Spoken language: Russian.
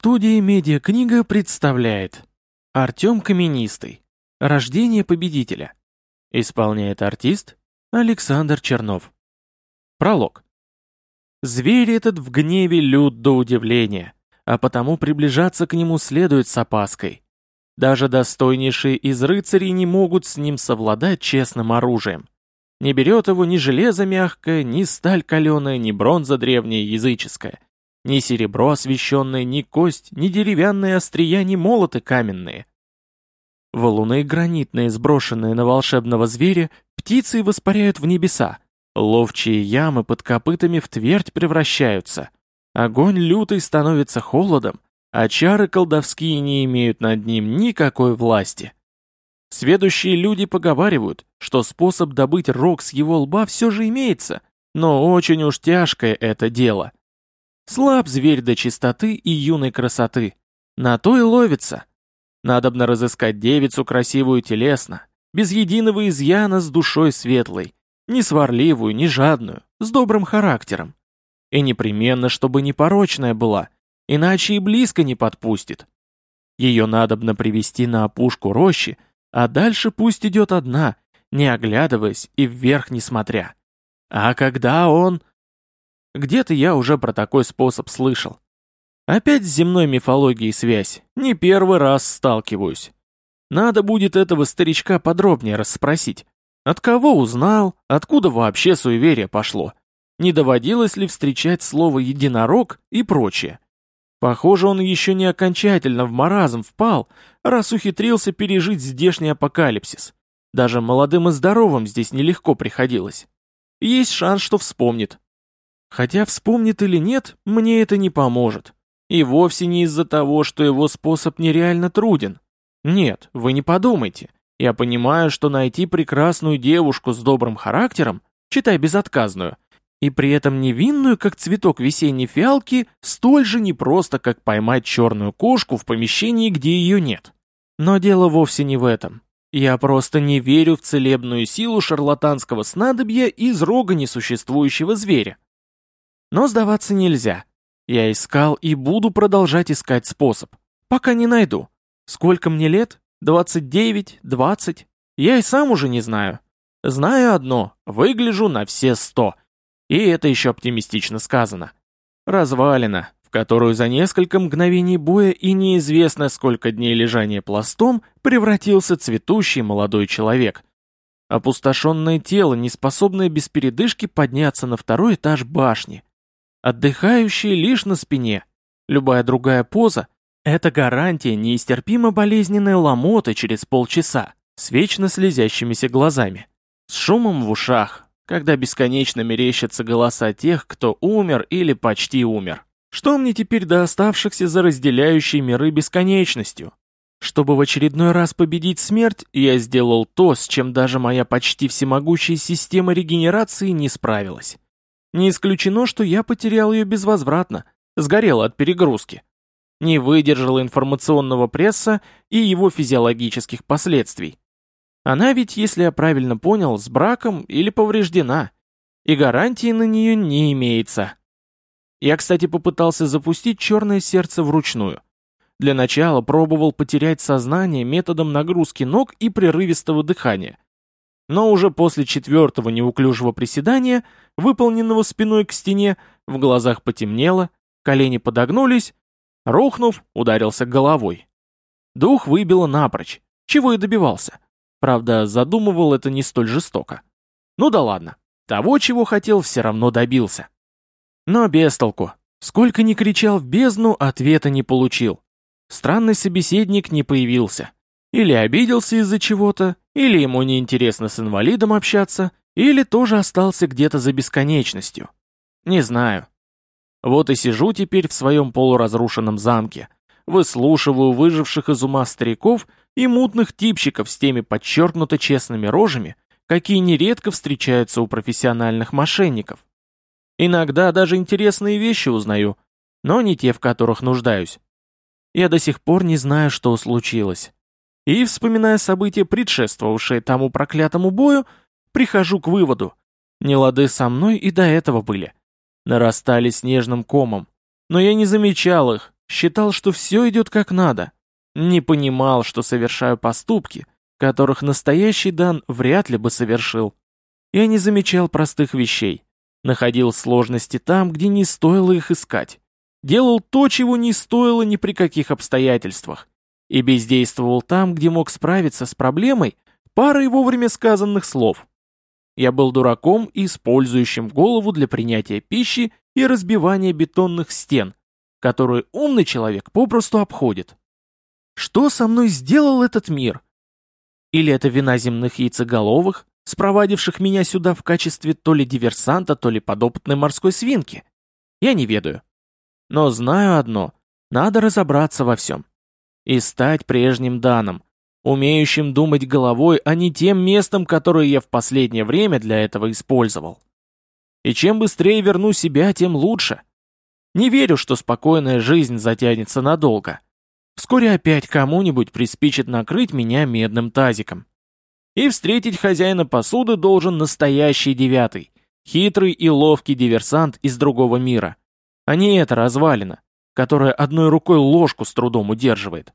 Студия «Медиакнига» представляет Артем Каменистый Рождение победителя Исполняет артист Александр Чернов Пролог Зверь этот в гневе лют до удивления, а потому приближаться к нему следует с опаской. Даже достойнейшие из рыцарей не могут с ним совладать честным оружием. Не берет его ни железо мягкое, ни сталь каленая, ни бронза древняя языческая — ни серебро освещенное, ни кость, ни деревянные острия, ни молоты каменные. Валуны гранитные, сброшенные на волшебного зверя, птицы воспаряют в небеса. Ловчие ямы под копытами в твердь превращаются. Огонь лютый становится холодом, а чары колдовские не имеют над ним никакой власти. Сведущие люди поговаривают, что способ добыть рог с его лба все же имеется, но очень уж тяжкое это дело — Слаб зверь до чистоты и юной красоты. На то и ловится. Надобно разыскать девицу красивую телесно, без единого изъяна с душой светлой, не сварливую, не жадную, с добрым характером. И непременно, чтобы непорочная была, иначе и близко не подпустит. Ее надобно привести на опушку рощи, а дальше пусть идет одна, не оглядываясь и вверх не смотря. А когда он... Где-то я уже про такой способ слышал. Опять с земной мифологией связь. Не первый раз сталкиваюсь. Надо будет этого старичка подробнее расспросить. От кого узнал, откуда вообще суеверие пошло? Не доводилось ли встречать слово «единорог» и прочее? Похоже, он еще не окончательно в маразм впал, раз ухитрился пережить здешний апокалипсис. Даже молодым и здоровым здесь нелегко приходилось. Есть шанс, что вспомнит, Хотя вспомнит или нет, мне это не поможет. И вовсе не из-за того, что его способ нереально труден. Нет, вы не подумайте. Я понимаю, что найти прекрасную девушку с добрым характером, читай безотказную, и при этом невинную, как цветок весенней фиалки, столь же непросто, как поймать черную кошку в помещении, где ее нет. Но дело вовсе не в этом. Я просто не верю в целебную силу шарлатанского снадобья из рога несуществующего зверя. Но сдаваться нельзя. Я искал и буду продолжать искать способ. Пока не найду. Сколько мне лет? 29, 20? Я и сам уже не знаю. Знаю одно, выгляжу на все сто. И это еще оптимистично сказано. Развалина, в которую за несколько мгновений боя и неизвестно сколько дней лежания пластом превратился цветущий молодой человек. Опустошенное тело, не способное без передышки подняться на второй этаж башни. Отдыхающий лишь на спине. Любая другая поза – это гарантия неистерпимо болезненной ломоты через полчаса с вечно слезящимися глазами, с шумом в ушах, когда бесконечно мерещатся голоса тех, кто умер или почти умер. Что мне теперь до оставшихся за разделяющие миры бесконечностью? Чтобы в очередной раз победить смерть, я сделал то, с чем даже моя почти всемогущая система регенерации не справилась. Не исключено, что я потерял ее безвозвратно, сгорел от перегрузки. Не выдержала информационного пресса и его физиологических последствий. Она ведь, если я правильно понял, с браком или повреждена, и гарантии на нее не имеется. Я, кстати, попытался запустить черное сердце вручную. Для начала пробовал потерять сознание методом нагрузки ног и прерывистого дыхания – но уже после четвертого неуклюжего приседания, выполненного спиной к стене, в глазах потемнело, колени подогнулись, рухнув, ударился головой. Дух выбило напрочь, чего и добивался. Правда, задумывал это не столь жестоко. Ну да ладно, того, чего хотел, все равно добился. Но без толку. Сколько ни кричал в бездну, ответа не получил. Странный собеседник не появился. Или обиделся из-за чего-то, или ему неинтересно с инвалидом общаться, или тоже остался где-то за бесконечностью. Не знаю. Вот и сижу теперь в своем полуразрушенном замке, выслушиваю выживших из ума стариков и мутных типчиков с теми подчеркнуто честными рожами, какие нередко встречаются у профессиональных мошенников. Иногда даже интересные вещи узнаю, но не те, в которых нуждаюсь. Я до сих пор не знаю, что случилось. И, вспоминая события, предшествовавшие тому проклятому бою, прихожу к выводу. Нелады со мной и до этого были. Нарастали снежным комом. Но я не замечал их, считал, что все идет как надо. Не понимал, что совершаю поступки, которых настоящий Дан вряд ли бы совершил. Я не замечал простых вещей. Находил сложности там, где не стоило их искать. Делал то, чего не стоило ни при каких обстоятельствах. И бездействовал там, где мог справиться с проблемой парой вовремя сказанных слов. Я был дураком, использующим голову для принятия пищи и разбивания бетонных стен, которую умный человек попросту обходит. Что со мной сделал этот мир? Или это вина земных яйцеголовых, спровадивших меня сюда в качестве то ли диверсанта, то ли подопытной морской свинки? Я не ведаю. Но знаю одно — надо разобраться во всем. И стать прежним Даном, умеющим думать головой, а не тем местом, которое я в последнее время для этого использовал. И чем быстрее верну себя, тем лучше. Не верю, что спокойная жизнь затянется надолго. Вскоре опять кому-нибудь приспичит накрыть меня медным тазиком. И встретить хозяина посуды должен настоящий девятый, хитрый и ловкий диверсант из другого мира, а не эта развалина, которая одной рукой ложку с трудом удерживает.